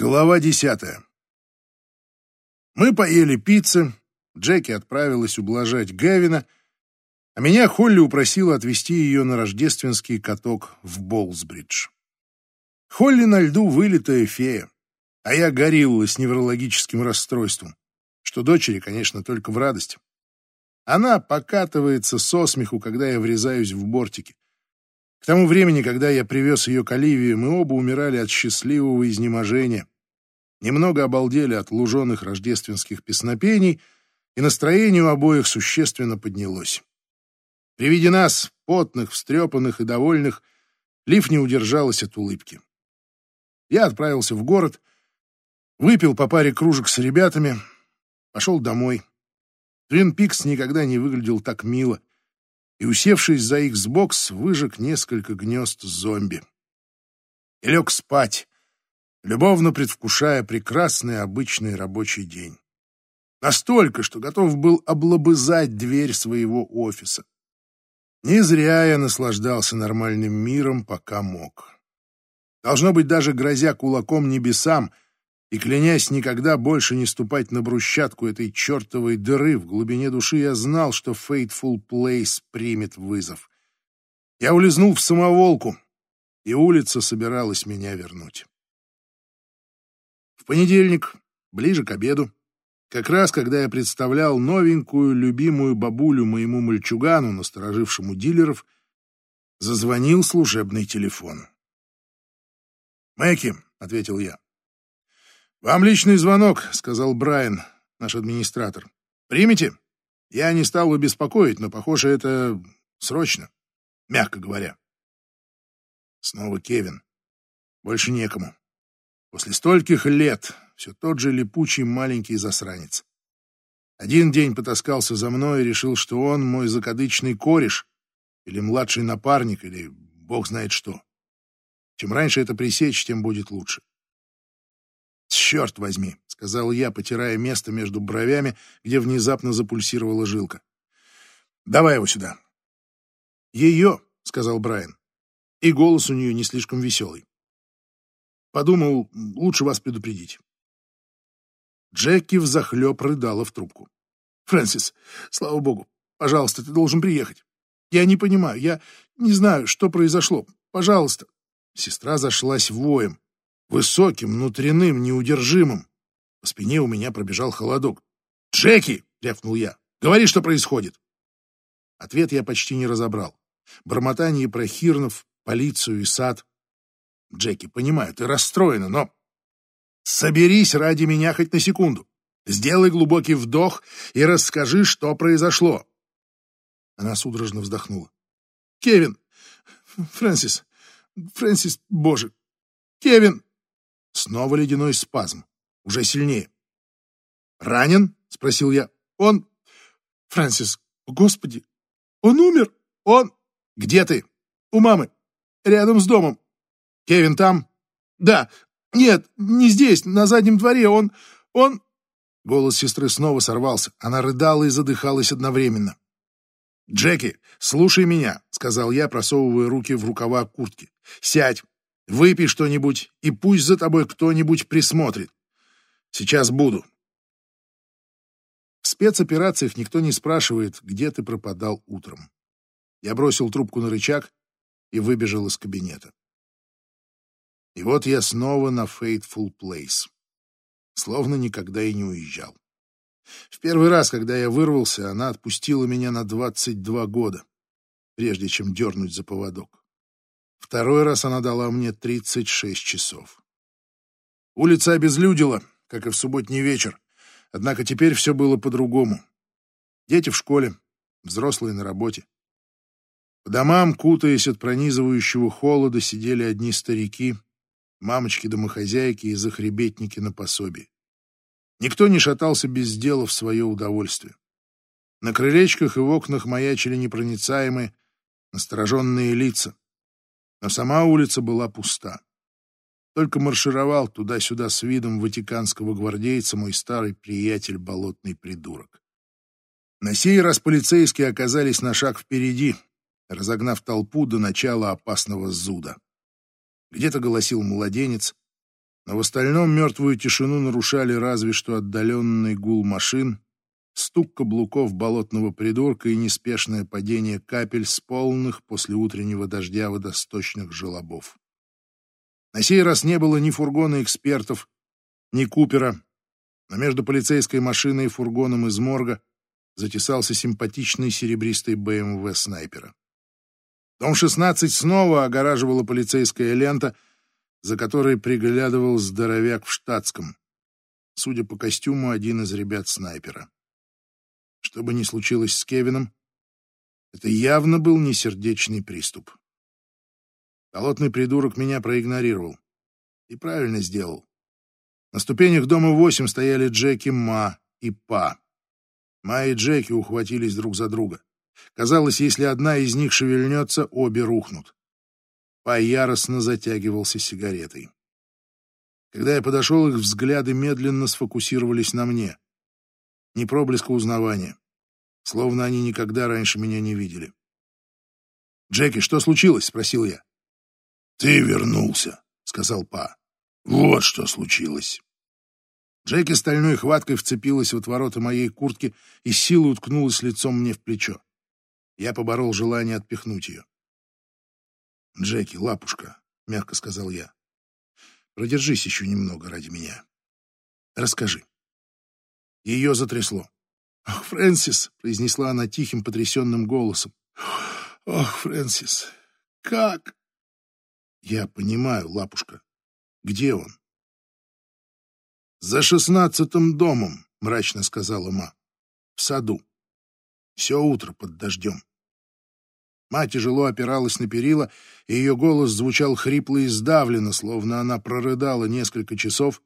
Глава десятая. Мы поели пиццы, Джеки отправилась ублажать Гавина, а меня Холли упросила отвезти ее на рождественский каток в Болсбридж. Холли на льду вылитая фея, а я горилла с неврологическим расстройством, что дочери, конечно, только в радость. Она покатывается со смеху, когда я врезаюсь в бортики. К тому времени, когда я привез ее к Оливии, мы оба умирали от счастливого изнеможения. Немного обалдели от луженых рождественских песнопений, и настроение у обоих существенно поднялось. При виде нас, потных, встрепанных и довольных, Лив не удержалась от улыбки. Я отправился в город, выпил по паре кружек с ребятами, пошел домой. Твин Пикс никогда не выглядел так мило и, усевшись за Xbox, выжег несколько гнезд зомби. И лег спать, любовно предвкушая прекрасный обычный рабочий день. Настолько, что готов был облобызать дверь своего офиса. Не зря я наслаждался нормальным миром, пока мог. Должно быть, даже грозя кулаком небесам — и, клянясь никогда больше не ступать на брусчатку этой чертовой дыры, в глубине души я знал, что Fateful Place примет вызов. Я улизнул в самоволку, и улица собиралась меня вернуть. В понедельник, ближе к обеду, как раз когда я представлял новенькую любимую бабулю моему мальчугану, насторожившему дилеров, зазвонил служебный телефон. «Мэки», — ответил я, «Вам личный звонок», — сказал Брайан, наш администратор. «Примите? Я не стал бы беспокоить, но, похоже, это срочно, мягко говоря». Снова Кевин. Больше некому. После стольких лет все тот же липучий маленький засранец. Один день потаскался за мной и решил, что он мой закадычный кореш или младший напарник, или бог знает что. Чем раньше это пресечь, тем будет лучше. «Черт возьми!» — сказал я, потирая место между бровями, где внезапно запульсировала жилка. «Давай его сюда». «Ее!» — сказал Брайан. И голос у нее не слишком веселый. Подумал, лучше вас предупредить. Джеки взахлеб рыдала в трубку. «Фрэнсис, слава богу, пожалуйста, ты должен приехать. Я не понимаю, я не знаю, что произошло. Пожалуйста». Сестра зашлась воем высоким, внутренним, неудержимым. По спине у меня пробежал холодок. «Джеки!» — рявкнул я. «Говори, что происходит!» Ответ я почти не разобрал. Бормотание про Хирнов, полицию и сад. «Джеки, понимаю, ты расстроена, но...» «Соберись ради меня хоть на секунду. Сделай глубокий вдох и расскажи, что произошло». Она судорожно вздохнула. «Кевин! Фрэнсис! Фрэнсис, боже! Кевин!» Снова ледяной спазм. Уже сильнее. «Ранен?» — спросил я. «Он... Фрэнсис, господи! Он умер! Он... Где ты?» «У мамы. Рядом с домом. Кевин там?» «Да. Нет, не здесь, на заднем дворе. Он... Он...» Голос сестры снова сорвался. Она рыдала и задыхалась одновременно. «Джеки, слушай меня», — сказал я, просовывая руки в рукава куртки. «Сядь, Выпей что-нибудь, и пусть за тобой кто-нибудь присмотрит. Сейчас буду. В спецоперациях никто не спрашивает, где ты пропадал утром. Я бросил трубку на рычаг и выбежал из кабинета. И вот я снова на Fateful Place. Словно никогда и не уезжал. В первый раз, когда я вырвался, она отпустила меня на 22 года, прежде чем дернуть за поводок. Второй раз она дала мне 36 часов. Улица обезлюдила, как и в субботний вечер. Однако теперь все было по-другому. Дети в школе, взрослые на работе. По домам, кутаясь от пронизывающего холода, сидели одни старики, мамочки-домохозяйки и захребетники на пособии. Никто не шатался без дела в свое удовольствие. На крылечках и в окнах маячили непроницаемые, настороженные лица но сама улица была пуста. Только маршировал туда-сюда с видом ватиканского гвардейца мой старый приятель болотный придурок. На сей раз полицейские оказались на шаг впереди, разогнав толпу до начала опасного зуда. Где-то голосил младенец, Но в остальном мертвую тишину нарушали разве что отдаленный гул машин, стук каблуков болотного придурка и неспешное падение капель с полных после утреннего дождя водосточных желобов. На сей раз не было ни фургона экспертов, ни Купера, но между полицейской машиной и фургоном из морга затесался симпатичный серебристый БМВ снайпера. Дом 16 снова огораживала полицейская лента, за которой приглядывал здоровяк в штатском. Судя по костюму, один из ребят снайпера. Что бы ни случилось с Кевином, это явно был не сердечный приступ. Болотный придурок меня проигнорировал. И правильно сделал. На ступенях дома 8 стояли Джеки, Ма и Па. Ма и Джеки ухватились друг за друга. Казалось, если одна из них шевельнется, обе рухнут. Па яростно затягивался сигаретой. Когда я подошел, их взгляды медленно сфокусировались на мне. Ни проблеска узнавания. Словно они никогда раньше меня не видели. «Джеки, что случилось?» — спросил я. «Ты вернулся», — сказал Па. Вот что случилось. Джеки стальной хваткой вцепилась в отвороты моей куртки и силой уткнулась лицом мне в плечо. Я поборол желание отпихнуть ее. «Джеки, лапушка», — мягко сказал я, — «продержись еще немного ради меня. Расскажи». Ее затрясло. «Ох, Фрэнсис!» — произнесла она тихим, потрясенным голосом. «Ох, Фрэнсис! Как?» «Я понимаю, лапушка. Где он? За шестнадцатым домом, мрачно сказала Ма. В саду. Все утро под дождем. Ма тяжело опиралась на перила, и ее голос звучал хрипло и сдавленно, словно она прорыдала несколько часов,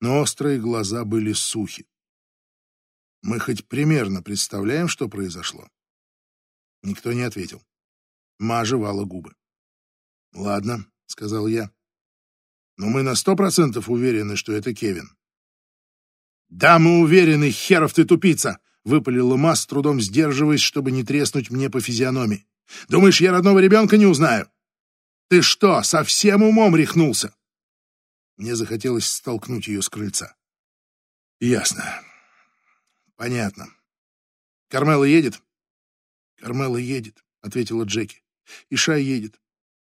но острые глаза были сухи. Мы хоть примерно представляем, что произошло? Никто не ответил. Ма жевала губы. «Ладно», — сказал я. Но мы на сто процентов уверены, что это Кевин. «Да, мы уверены, херов ты тупица!» — выпалила Ма, с трудом сдерживаясь, чтобы не треснуть мне по физиономии. «Думаешь, я родного ребенка не узнаю? Ты что, совсем умом рехнулся?» Мне захотелось столкнуть ее с крыльца. «Ясно. Понятно. Кармела едет?» «Кармела едет», — ответила Джеки. «И Шай едет.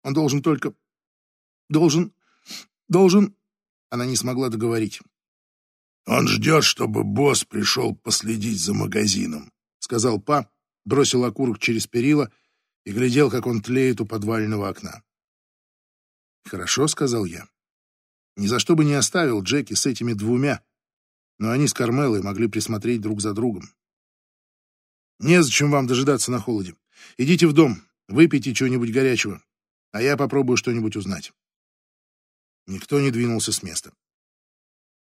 Он должен только... должен Должен...» Она не смогла договорить. «Он ждет, чтобы босс пришел последить за магазином», — сказал Па, бросил окурок через перила и глядел, как он тлеет у подвального окна. «Хорошо», — сказал я. Ни за что бы не оставил Джеки с этими двумя, но они с Кармелой могли присмотреть друг за другом. «Незачем вам дожидаться на холоде. Идите в дом, выпейте чего-нибудь горячего, а я попробую что-нибудь узнать». Никто не двинулся с места.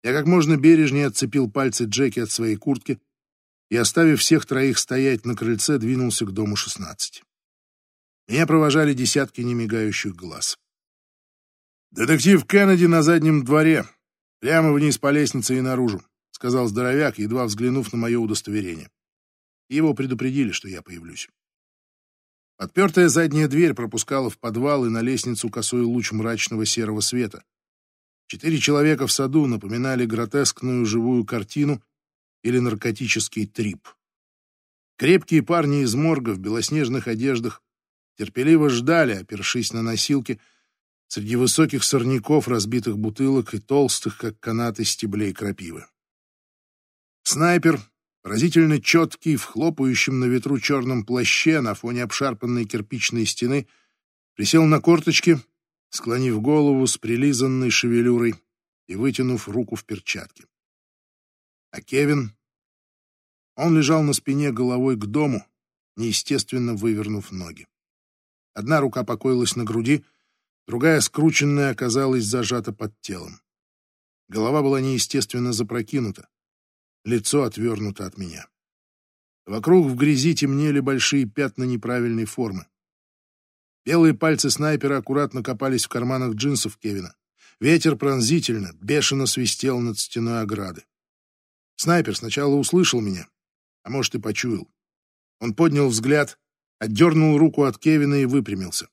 Я как можно бережнее отцепил пальцы Джеки от своей куртки и, оставив всех троих стоять на крыльце, двинулся к дому 16. Меня провожали десятки немигающих глаз. «Детектив Кеннеди на заднем дворе, прямо вниз по лестнице и наружу», — сказал здоровяк, едва взглянув на мое удостоверение. Его предупредили, что я появлюсь. Отпертая задняя дверь пропускала в подвал и на лестницу косой луч мрачного серого света. Четыре человека в саду напоминали гротескную живую картину или наркотический трип. Крепкие парни из морга в белоснежных одеждах терпеливо ждали, опершись на носилки, среди высоких сорняков, разбитых бутылок и толстых, как канаты, стеблей крапивы. Снайпер Поразительно четкий, в хлопающем на ветру черном плаще на фоне обшарпанной кирпичной стены, присел на корточки, склонив голову с прилизанной шевелюрой и вытянув руку в перчатке. А Кевин... Он лежал на спине головой к дому, неестественно вывернув ноги. Одна рука покоилась на груди, другая, скрученная, оказалась зажата под телом. Голова была неестественно запрокинута лицо отвернуто от меня. Вокруг в грязи темнели большие пятна неправильной формы. Белые пальцы снайпера аккуратно копались в карманах джинсов Кевина. Ветер пронзительно, бешено свистел над стеной ограды. Снайпер сначала услышал меня, а может и почуял. Он поднял взгляд, отдернул руку от Кевина и выпрямился.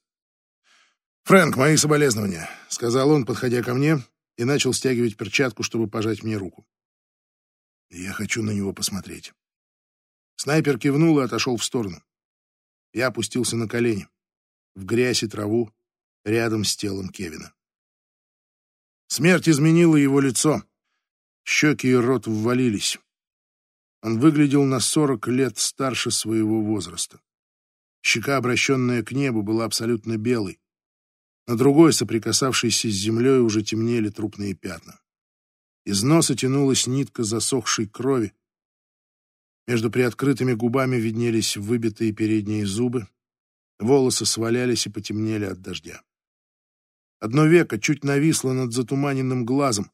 «Фрэнк, мои соболезнования», — сказал он, подходя ко мне и начал стягивать перчатку, чтобы пожать мне руку. Я хочу на него посмотреть. Снайпер кивнул и отошел в сторону. Я опустился на колени, в грязь и траву, рядом с телом Кевина. Смерть изменила его лицо. Щеки и рот ввалились. Он выглядел на сорок лет старше своего возраста. Щека, обращенная к небу, была абсолютно белой. На другой, соприкасавшейся с землей, уже темнели трупные пятна. Из носа тянулась нитка засохшей крови. Между приоткрытыми губами виднелись выбитые передние зубы. Волосы свалялись и потемнели от дождя. Одно веко чуть нависло над затуманенным глазом.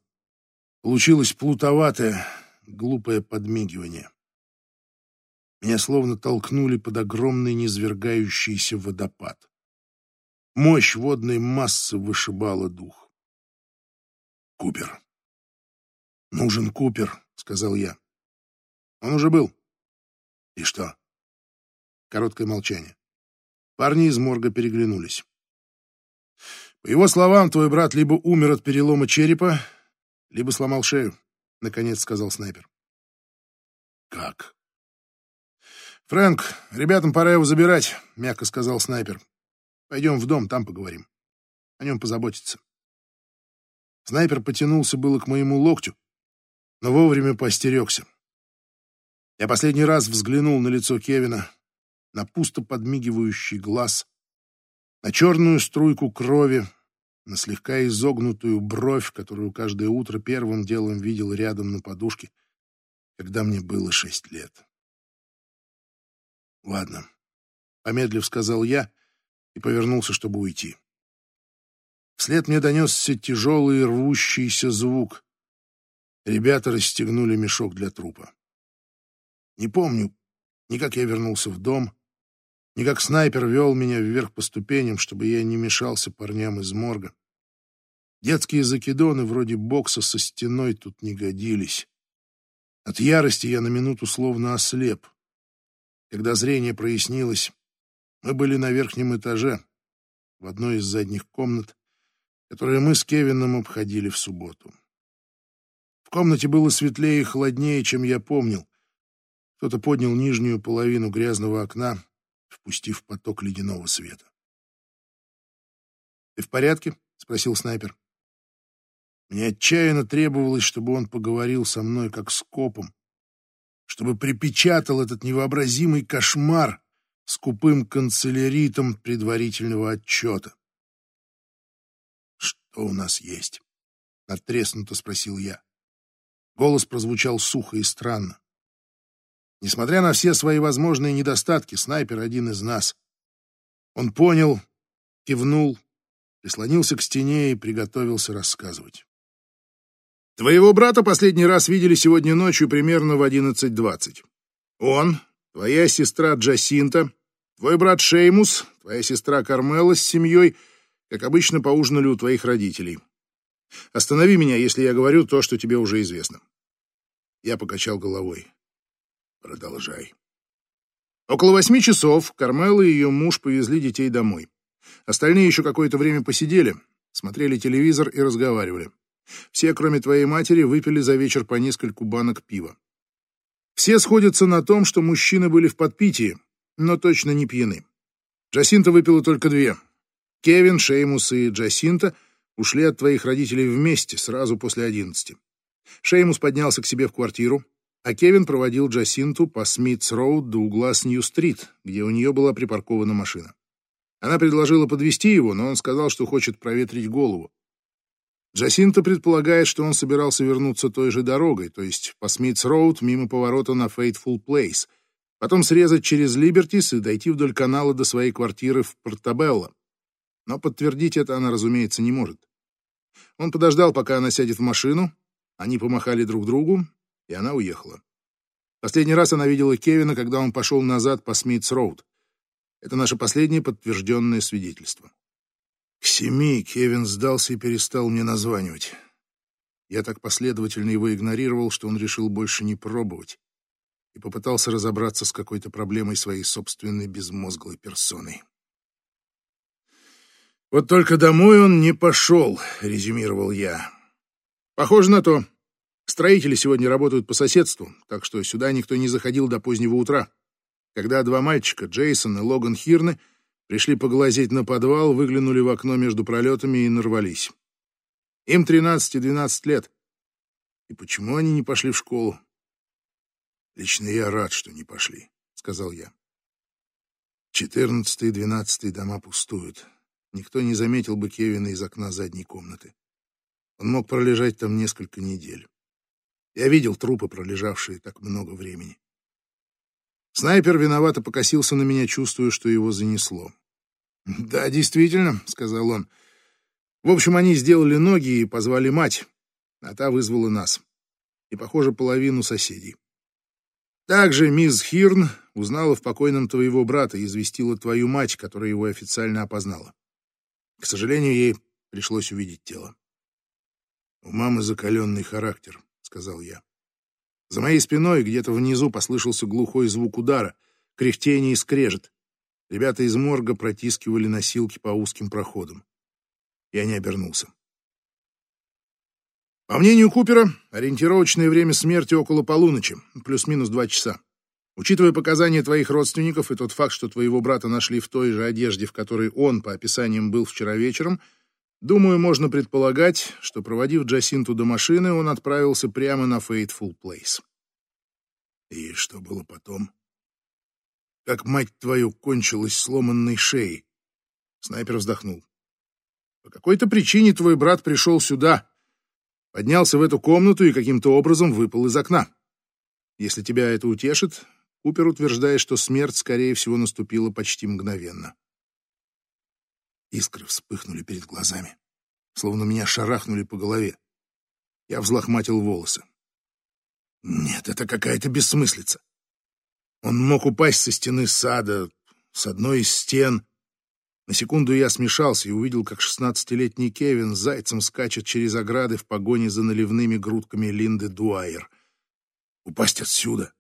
Получилось плутоватое, глупое подмигивание. Меня словно толкнули под огромный низвергающийся водопад. Мощь водной массы вышибала дух. Купер. «Нужен Купер», — сказал я. «Он уже был». «И что?» Короткое молчание. Парни из морга переглянулись. По его словам, твой брат либо умер от перелома черепа, либо сломал шею, — наконец сказал снайпер. Как? Фрэнк, ребятам пора его забирать, — мягко сказал снайпер. Пойдем в дом, там поговорим. О нем позаботиться. Снайпер потянулся было к моему локтю, но вовремя постерегся. Я последний раз взглянул на лицо Кевина, на пусто подмигивающий глаз, на черную струйку крови, на слегка изогнутую бровь, которую каждое утро первым делом видел рядом на подушке, когда мне было шесть лет. «Ладно», — помедлив сказал я и повернулся, чтобы уйти. Вслед мне донесся тяжелый рвущийся звук. Ребята расстегнули мешок для трупа. Не помню, ни как я вернулся в дом, ни как снайпер вел меня вверх по ступеням, чтобы я не мешался парням из морга. Детские закидоны вроде бокса со стеной тут не годились. От ярости я на минуту словно ослеп. Когда зрение прояснилось, мы были на верхнем этаже, в одной из задних комнат, которые мы с Кевином обходили в субботу комнате было светлее и холоднее, чем я помнил. Кто-то поднял нижнюю половину грязного окна, впустив поток ледяного света. «Ты в порядке?» — спросил снайпер. Мне отчаянно требовалось, чтобы он поговорил со мной как с копом, чтобы припечатал этот невообразимый кошмар с купым канцеляритом предварительного отчета. «Что у нас есть?» — надтреснуто спросил я. Голос прозвучал сухо и странно. Несмотря на все свои возможные недостатки, снайпер один из нас. Он понял, кивнул, прислонился к стене и приготовился рассказывать. Твоего брата последний раз видели сегодня ночью примерно в 11.20. Он, твоя сестра Джасинта, твой брат Шеймус, твоя сестра Кармела с семьей, как обычно, поужинали у твоих родителей. Останови меня, если я говорю то, что тебе уже известно. Я покачал головой. Продолжай. Около восьми часов Кармела и ее муж повезли детей домой. Остальные еще какое-то время посидели, смотрели телевизор и разговаривали. Все, кроме твоей матери, выпили за вечер по нескольку банок пива. Все сходятся на том, что мужчины были в подпитии, но точно не пьяны. Джасинта выпила только две. Кевин, Шеймус и Джасинта ушли от твоих родителей вместе, сразу после одиннадцати. Шеймус поднялся к себе в квартиру, а Кевин проводил Джасинту по Смитс-Роуд до угла с Нью-Стрит, где у нее была припаркована машина. Она предложила подвести его, но он сказал, что хочет проветрить голову. Джасинта предполагает, что он собирался вернуться той же дорогой, то есть по Смитс-Роуд мимо поворота на Фейтфул Плейс, потом срезать через Либертис и дойти вдоль канала до своей квартиры в Портабелло. Но подтвердить это она, разумеется, не может. Он подождал, пока она сядет в машину. Они помахали друг другу, и она уехала. Последний раз она видела Кевина, когда он пошел назад по Смитс-Роуд. Это наше последнее подтвержденное свидетельство. К семи Кевин сдался и перестал мне названивать. Я так последовательно его игнорировал, что он решил больше не пробовать и попытался разобраться с какой-то проблемой своей собственной безмозглой персоной. «Вот только домой он не пошел», — резюмировал я. Похоже на то. Строители сегодня работают по соседству, так что сюда никто не заходил до позднего утра. Когда два мальчика, Джейсон и Логан Хирны, пришли поглазеть на подвал, выглянули в окно между пролетами и нарвались. Им 13 и 12 лет. И почему они не пошли в школу? Лично я рад, что не пошли, сказал я. Четырнадцатый и двенадцатый дома пустуют. Никто не заметил бы Кевина из окна задней комнаты. Он мог пролежать там несколько недель. Я видел трупы, пролежавшие так много времени. Снайпер виновато покосился на меня, чувствуя, что его занесло. «Да, действительно», — сказал он. «В общем, они сделали ноги и позвали мать, а та вызвала нас. И, похоже, половину соседей. Также мисс Хирн узнала в покойном твоего брата и известила твою мать, которая его официально опознала. К сожалению, ей пришлось увидеть тело. «У мамы закаленный характер», — сказал я. За моей спиной где-то внизу послышался глухой звук удара, кряхтение и скрежет. Ребята из морга протискивали носилки по узким проходам. Я не обернулся. По мнению Купера, ориентировочное время смерти около полуночи, плюс-минус два часа. Учитывая показания твоих родственников и тот факт, что твоего брата нашли в той же одежде, в которой он, по описаниям, был вчера вечером, думаю, можно предполагать, что, проводив Джасинту до машины, он отправился прямо на Fateful Place. И что было потом? Как, мать твою, кончилась сломанной шеей? Снайпер вздохнул. По какой-то причине твой брат пришел сюда, поднялся в эту комнату и каким-то образом выпал из окна. Если тебя это утешит, Купер утверждает, что смерть, скорее всего, наступила почти мгновенно. Искры вспыхнули перед глазами, словно меня шарахнули по голове. Я взлохматил волосы. Нет, это какая-то бессмыслица. Он мог упасть со стены сада, с одной из стен. На секунду я смешался и увидел, как шестнадцатилетний Кевин зайцем скачет через ограды в погоне за наливными грудками Линды Дуайер. Упасть отсюда.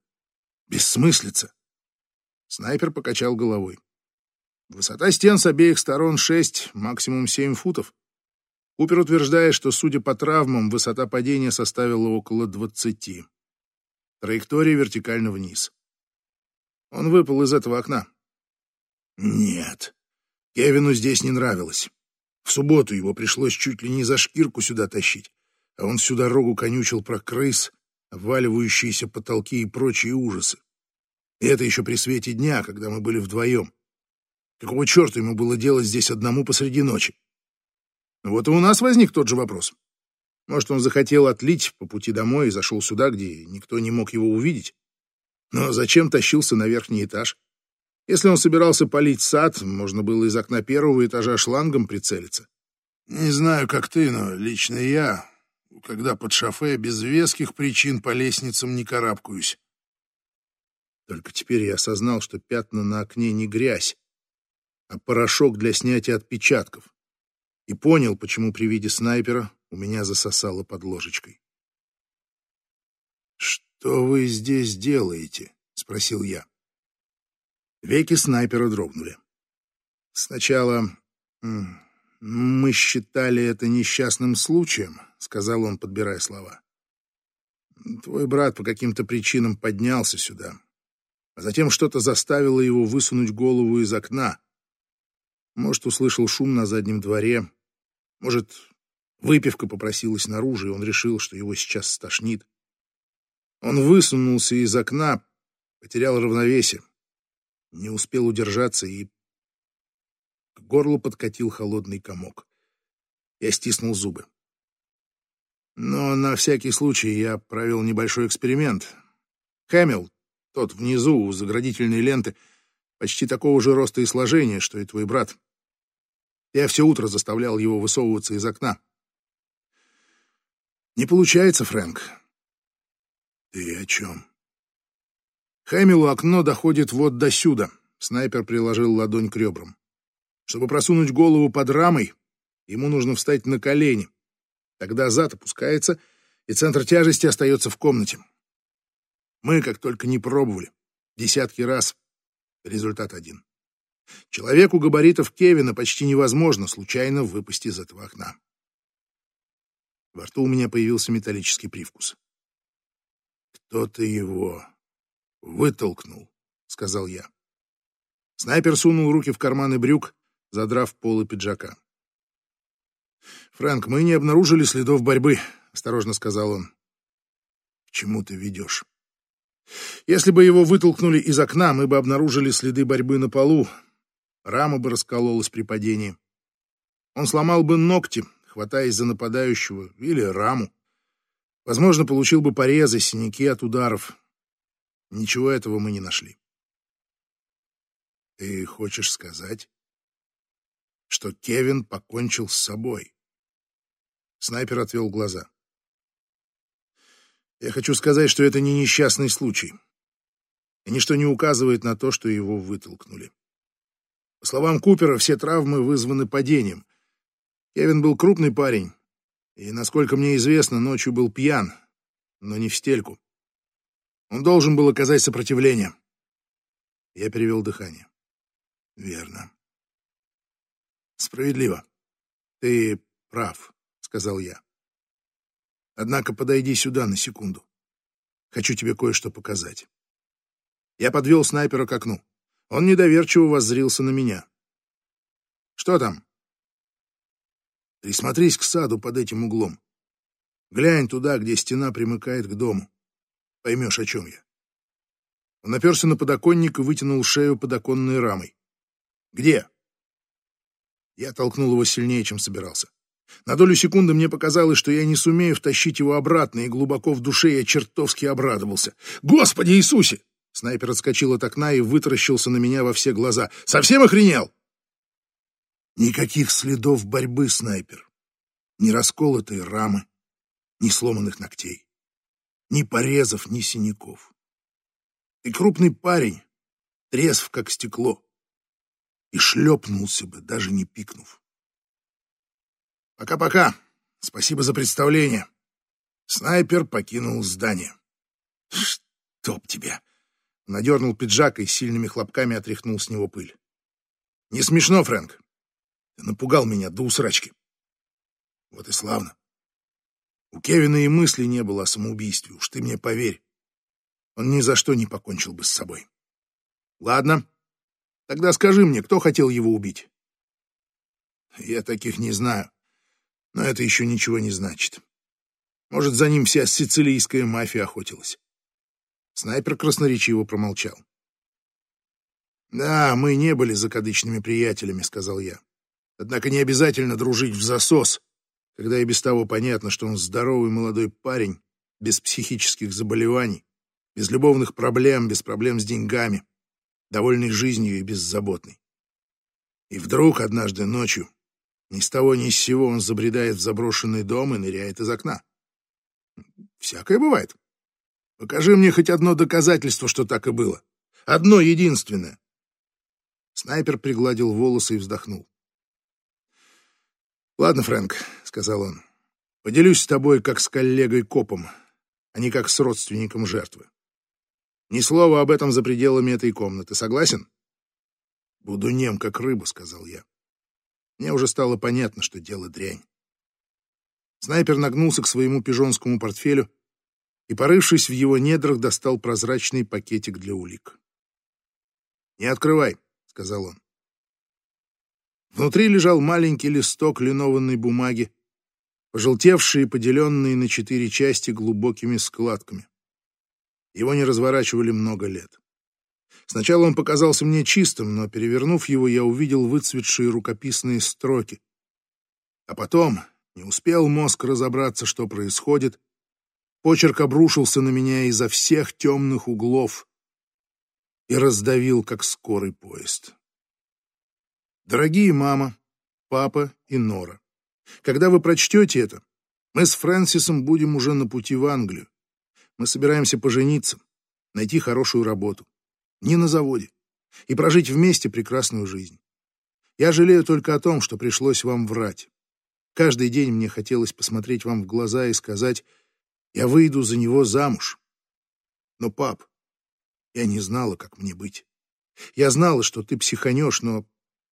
Бессмыслица. Снайпер покачал головой. Высота стен с обеих сторон шесть, максимум семь футов. Купер утверждает, что, судя по травмам, высота падения составила около двадцати. Траектория вертикально вниз. Он выпал из этого окна. Нет, Кевину здесь не нравилось. В субботу его пришлось чуть ли не за шкирку сюда тащить, а он всю дорогу конючил про крыс, обваливающиеся потолки и прочие ужасы. И это еще при свете дня, когда мы были вдвоем. Какого черта ему было делать здесь одному посреди ночи? Вот и у нас возник тот же вопрос. Может, он захотел отлить по пути домой и зашел сюда, где никто не мог его увидеть? Но зачем тащился на верхний этаж? Если он собирался полить сад, можно было из окна первого этажа шлангом прицелиться. Не знаю, как ты, но лично я, когда под шофе без веских причин по лестницам не карабкаюсь. Только теперь я осознал, что пятна на окне не грязь, а порошок для снятия отпечатков. И понял, почему при виде снайпера у меня засосало под ложечкой. «Что вы здесь делаете?» — спросил я. Веки снайпера дрогнули. «Сначала мы считали это несчастным случаем», — сказал он, подбирая слова. «Твой брат по каким-то причинам поднялся сюда, а затем что-то заставило его высунуть голову из окна. Может, услышал шум на заднем дворе, может, Выпивка попросилась наружу, и он решил, что его сейчас стошнит. Он высунулся из окна, потерял равновесие, не успел удержаться и к горлу подкатил холодный комок. Я стиснул зубы. Но на всякий случай я провел небольшой эксперимент. Хэмилл, тот внизу, у заградительной ленты, почти такого же роста и сложения, что и твой брат. Я все утро заставлял его высовываться из окна. Не получается, Фрэнк. Ты о чем? Хэмилу окно доходит вот до сюда. Снайпер приложил ладонь к ребрам. Чтобы просунуть голову под рамой, ему нужно встать на колени. Тогда зад опускается, и центр тяжести остается в комнате. Мы, как только не пробовали, десятки раз, результат один. Человеку габаритов Кевина почти невозможно случайно выпасть из этого окна. Во рту у меня появился металлический привкус. «Кто-то его вытолкнул», — сказал я. Снайпер сунул руки в карманы брюк, задрав полы пиджака. «Фрэнк, мы не обнаружили следов борьбы», — осторожно сказал он. «К чему ты ведешь?» «Если бы его вытолкнули из окна, мы бы обнаружили следы борьбы на полу. Рама бы раскололась при падении. Он сломал бы ногти, хватаясь за нападающего, или раму. Возможно, получил бы порезы, синяки от ударов. Ничего этого мы не нашли. Ты хочешь сказать, что Кевин покончил с собой? Снайпер отвел глаза. Я хочу сказать, что это не несчастный случай. И ничто не указывает на то, что его вытолкнули. По словам Купера, все травмы вызваны падением. Кевин был крупный парень, и, насколько мне известно, ночью был пьян, но не в стельку. Он должен был оказать сопротивление. Я перевел дыхание. Верно. Справедливо. Ты прав, сказал я. Однако подойди сюда на секунду. Хочу тебе кое-что показать. Я подвел снайпера к окну. Он недоверчиво воззрился на меня. Что там? Присмотрись к саду под этим углом. Глянь туда, где стена примыкает к дому. Поймешь, о чем я. Он оперся на подоконник и вытянул шею под оконной рамой. «Где?» Я толкнул его сильнее, чем собирался. На долю секунды мне показалось, что я не сумею втащить его обратно, и глубоко в душе я чертовски обрадовался. «Господи Иисусе!» Снайпер отскочил от окна и вытаращился на меня во все глаза. «Совсем охренел?» Никаких следов борьбы, снайпер. Ни расколотой рамы, ни сломанных ногтей, ни порезов, ни синяков. Ты крупный парень, трезв, как стекло, и шлепнулся бы, даже не пикнув. Пока-пока. Спасибо за представление. Снайпер покинул здание. Чтоб тебя! Надернул пиджак и сильными хлопками отряхнул с него пыль. Не смешно, Фрэнк. Ты напугал меня до усрачки. Вот и славно. У Кевина и мысли не было о самоубийстве, уж ты мне поверь. Он ни за что не покончил бы с собой. Ладно, тогда скажи мне, кто хотел его убить? Я таких не знаю, но это еще ничего не значит. Может, за ним вся сицилийская мафия охотилась. Снайпер красноречиво промолчал. «Да, мы не были закадычными приятелями», — сказал я. «Однако не обязательно дружить в засос, когда и без того понятно, что он здоровый молодой парень, без психических заболеваний, без любовных проблем, без проблем с деньгами, довольный жизнью и беззаботный. И вдруг однажды ночью ни с того ни с сего он забредает в заброшенный дом и ныряет из окна. Всякое бывает. Покажи мне хоть одно доказательство, что так и было. Одно единственное. Снайпер пригладил волосы и вздохнул. «Ладно, Фрэнк», — сказал он, — «поделюсь с тобой как с коллегой-копом, а не как с родственником жертвы. Ни слова об этом за пределами этой комнаты. Согласен?» «Буду нем, как рыба», — сказал я. Мне уже стало понятно, что дело дрянь. Снайпер нагнулся к своему пижонскому портфелю и, порывшись в его недрах, достал прозрачный пакетик для улик. «Не открывай», — сказал он. Внутри лежал маленький листок линованной бумаги, пожелтевший и поделенный на четыре части глубокими складками. Его не разворачивали много лет. Сначала он показался мне чистым, но, перевернув его, я увидел выцветшие рукописные строки. А потом, не успел мозг разобраться, что происходит, почерк обрушился на меня изо всех темных углов и раздавил, как скорый поезд. Дорогие мама, папа и Нора, когда вы прочтете это, мы с Фрэнсисом будем уже на пути в Англию. Мы собираемся пожениться, найти хорошую работу не на заводе, и прожить вместе прекрасную жизнь. Я жалею только о том, что пришлось вам врать. Каждый день мне хотелось посмотреть вам в глаза и сказать, я выйду за него замуж. Но, пап, я не знала, как мне быть. Я знала, что ты психанешь, но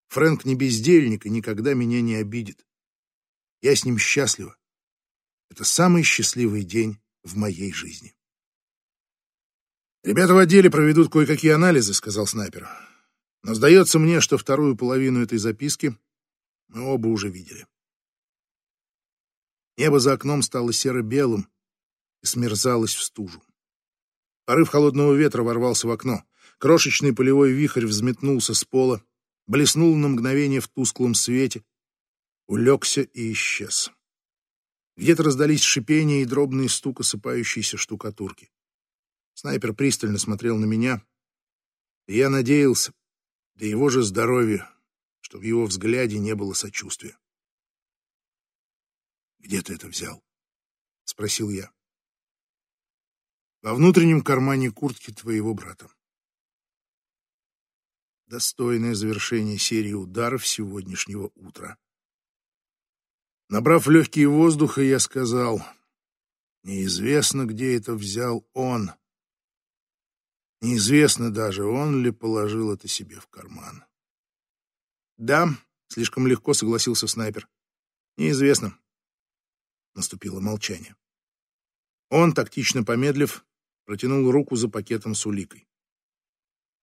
Фрэнк не бездельник и никогда меня не обидит. Я с ним счастлива. Это самый счастливый день в моей жизни. «Ребята в отделе проведут кое-какие анализы», — сказал снайпер. «Но сдается мне, что вторую половину этой записки мы оба уже видели». Небо за окном стало серо-белым и смерзалось в стужу. Порыв холодного ветра ворвался в окно. Крошечный полевой вихрь взметнулся с пола, блеснул на мгновение в тусклом свете, улегся и исчез. Где-то раздались шипения и дробный стук осыпающейся штукатурки. Снайпер пристально смотрел на меня, и я надеялся, для его же здоровья, что в его взгляде не было сочувствия. «Где ты это взял?» — спросил я. «Во внутреннем кармане куртки твоего брата». Достойное завершение серии ударов сегодняшнего утра. Набрав легкие воздуха, я сказал, неизвестно, где это взял он. Неизвестно даже, он ли положил это себе в карман. Да, слишком легко согласился снайпер. Неизвестно. Наступило молчание. Он, тактично помедлив, протянул руку за пакетом с уликой.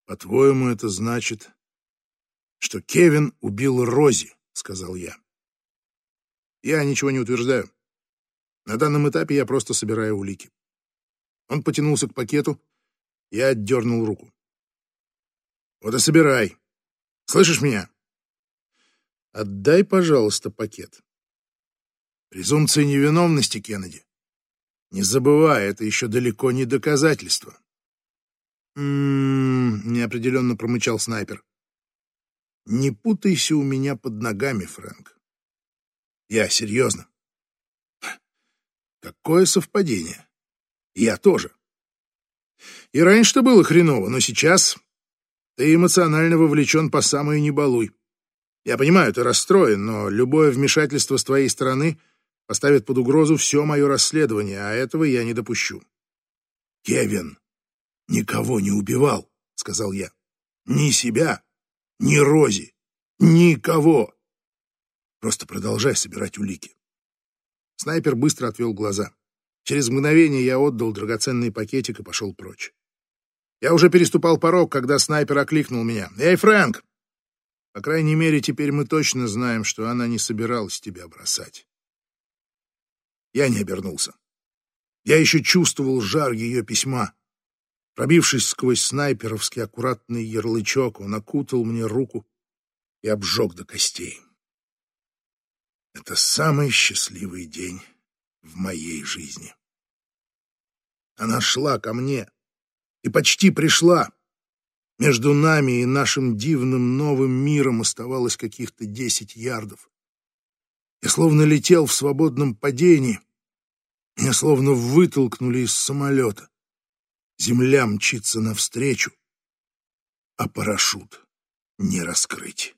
«По-твоему, это значит, что Кевин убил Рози?» — сказал я. Я ничего не утверждаю. На данном этапе я просто собираю улики. Он потянулся к пакету, я отдернул руку. Вот и собирай. Слышишь меня? Отдай, пожалуйста, пакет. Презумпция невиновности, Кеннеди. Не забывай, это еще далеко не доказательство. «М-м-м», неопределенно промычал снайпер. «Не путайся у меня под ногами, Фрэнк. Я серьезно. Какое совпадение. Я тоже. И раньше-то было хреново, но сейчас ты эмоционально вовлечен по самую не балуй. Я понимаю, ты расстроен, но любое вмешательство с твоей стороны поставит под угрозу все мое расследование, а этого я не допущу. Кевин никого не убивал, сказал я. Ни себя, ни Рози, никого. Просто продолжай собирать улики. Снайпер быстро отвел глаза. Через мгновение я отдал драгоценный пакетик и пошел прочь. Я уже переступал порог, когда снайпер окликнул меня. «Эй, Фрэнк!» По крайней мере, теперь мы точно знаем, что она не собиралась тебя бросать. Я не обернулся. Я еще чувствовал жар ее письма. Пробившись сквозь снайперовский аккуратный ярлычок, он окутал мне руку и обжег до костей. Это самый счастливый день в моей жизни. Она шла ко мне и почти пришла. Между нами и нашим дивным новым миром оставалось каких-то десять ярдов. Я словно летел в свободном падении. Меня словно вытолкнули из самолета. Земля мчится навстречу, а парашют не раскрыть.